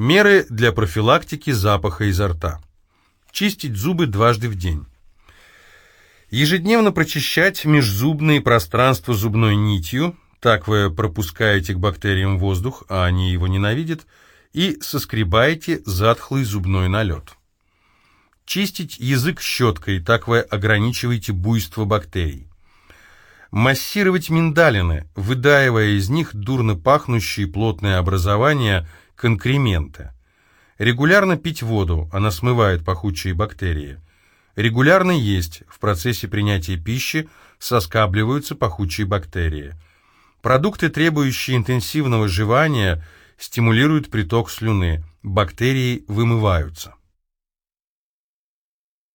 Меры для профилактики запаха изо рта. Чистить зубы дважды в день. Ежедневно прочищать межзубные пространства зубной нитью, так вы пропускаете к бактериям воздух, а они его ненавидят, и соскребаете затхлый зубной налет. Чистить язык щеткой, так вы ограничиваете буйство бактерий. Массировать миндалины, выдаивая из них дурно пахнущие плотные образования конкременты. Регулярно пить воду, она смывает пахучие бактерии. Регулярно есть, в процессе принятия пищи соскабливаются пахучие бактерии. Продукты, требующие интенсивного жевания, стимулируют приток слюны, бактерии вымываются.